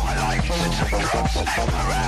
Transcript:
I like to take drugs and